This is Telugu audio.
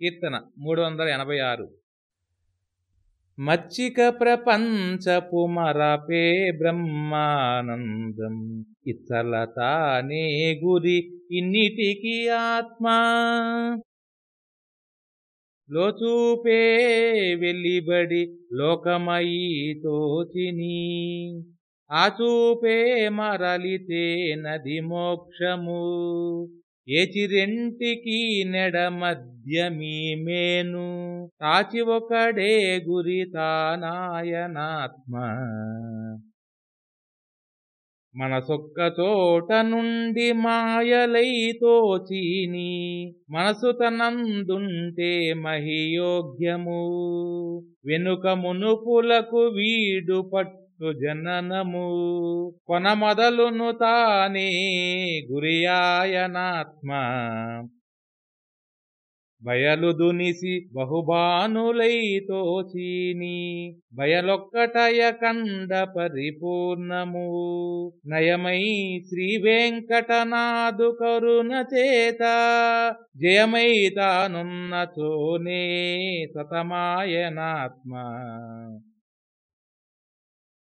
కీర్తన మూడు వందల ఎనభై ఆరు. మచ్చిక ప్రపంచపు మరపే బ్రహ్మానందం ఇచ్చలతానే గురి ఇన్నిటికి ఆత్మా. లోచూపే వెళ్ళిబడి లోకమయీ తోచిని ఆచూపే మరలితే నది మోక్షము. ఏచిరెంటికి నెడమధ్య మధ్యమీ మేను తాచి ఒకడే గురి తానాయనాత్మ మనసొక్క చోట నుండి మాయలై తోచీని మనసు తనందుంటే మహియోగ్యము. వెనుక మునుపులకు వీడు పట్టు జననము. కొన మొదలును తానే గురియాయనాత్మ బయలు దునిసి బహుబానులై తోచీని బయలొక్కటయ కండ పరిపూర్ణము. నయమై శ్రీ వెంకటనాదు కరుణ చేత జయమై తానున్న చోనే సతమాయనాత్మ.